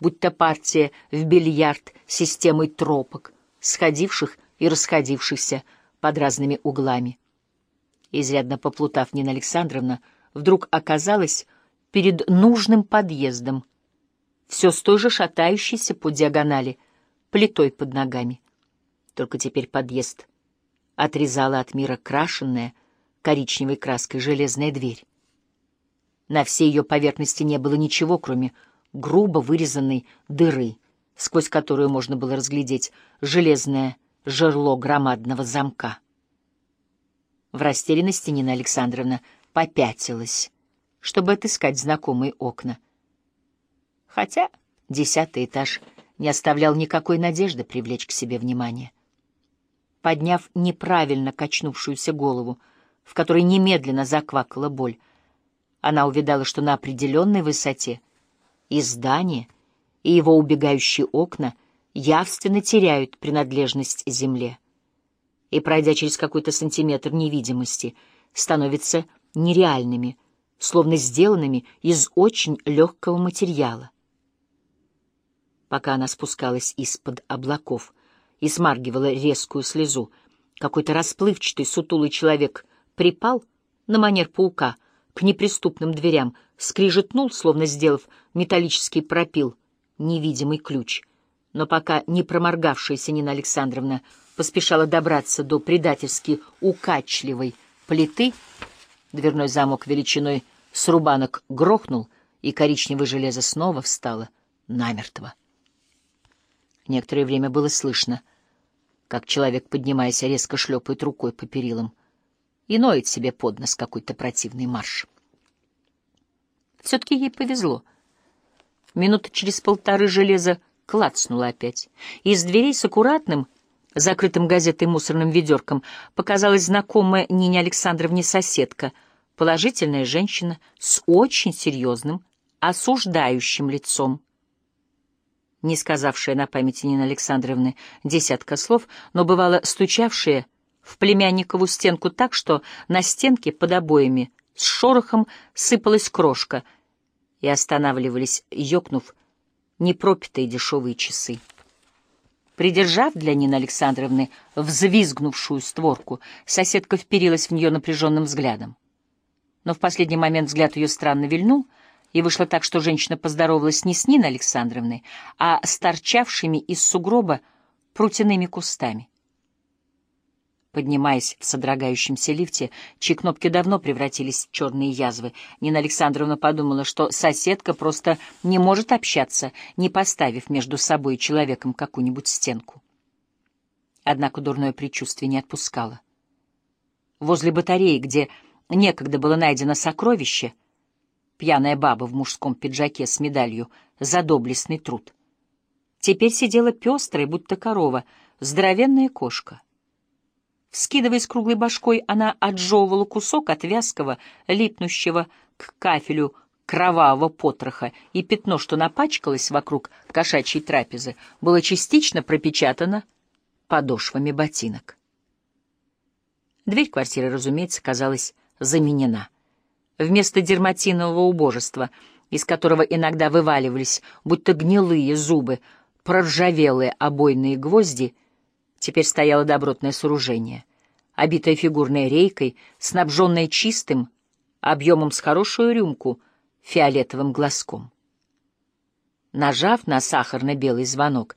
будто партия в бильярд системой тропок, сходивших и расходившихся под разными углами. Изрядно поплутав, Нина Александровна вдруг оказалась перед нужным подъездом, все с той же шатающейся по диагонали, плитой под ногами. Только теперь подъезд отрезала от мира крашенная коричневой краской железная дверь. На всей ее поверхности не было ничего, кроме грубо вырезанной дыры, сквозь которую можно было разглядеть железное жерло громадного замка. В растерянности Нина Александровна попятилась, чтобы отыскать знакомые окна. Хотя десятый этаж не оставлял никакой надежды привлечь к себе внимание. Подняв неправильно качнувшуюся голову, в которой немедленно заквакала боль, она увидала, что на определенной высоте и здание, и его убегающие окна явственно теряют принадлежность земле. И, пройдя через какой-то сантиметр невидимости, становятся нереальными, словно сделанными из очень легкого материала. Пока она спускалась из-под облаков и смаргивала резкую слезу, какой-то расплывчатый сутулый человек припал на манер паука к неприступным дверям, скрижетнул, словно сделав металлический пропил, невидимый ключ. Но пока не проморгавшаяся Нина Александровна поспешала добраться до предательски укачливой плиты, дверной замок величиной с рубанок грохнул, и коричневое железо снова встало намертво. Некоторое время было слышно, как человек, поднимаясь, резко шлепает рукой по перилам и ноет себе под нос какой-то противный марш. Все-таки ей повезло. Минуты через полторы железо клацнуло опять. Из дверей с аккуратным, закрытым газетой мусорным ведерком показалась знакомая Нине Александровне соседка, положительная женщина с очень серьезным, осуждающим лицом не сказавшая на памяти Нины Александровны десятка слов, но бывало стучавшая в племянникову стенку так, что на стенке под обоями с шорохом сыпалась крошка и останавливались, ёкнув, непропитые дешевые часы. Придержав для Нины Александровны взвизгнувшую створку, соседка вперилась в нее напряженным взглядом. Но в последний момент взгляд ее странно вильнул — и вышло так, что женщина поздоровалась не с Ниной Александровной, а с торчавшими из сугроба прутяными кустами. Поднимаясь в содрогающемся лифте, чьи кнопки давно превратились в черные язвы, Нина Александровна подумала, что соседка просто не может общаться, не поставив между собой и человеком какую-нибудь стенку. Однако дурное предчувствие не отпускало. Возле батареи, где некогда было найдено сокровище — пьяная баба в мужском пиджаке с медалью за доблестный труд. Теперь сидела пестрая, будто корова, здоровенная кошка. Вскидываясь круглой башкой, она отжевывала кусок от вязкого, липнущего к кафелю кровавого потроха, и пятно, что напачкалось вокруг кошачьей трапезы, было частично пропечатано подошвами ботинок. Дверь квартиры, разумеется, казалась заменена — Вместо дерматинового убожества, из которого иногда вываливались, будто гнилые зубы, проржавелые обойные гвозди, теперь стояло добротное сооружение, обитое фигурной рейкой, снабженное чистым, объемом с хорошую рюмку, фиолетовым глазком. Нажав на сахарно-белый звонок,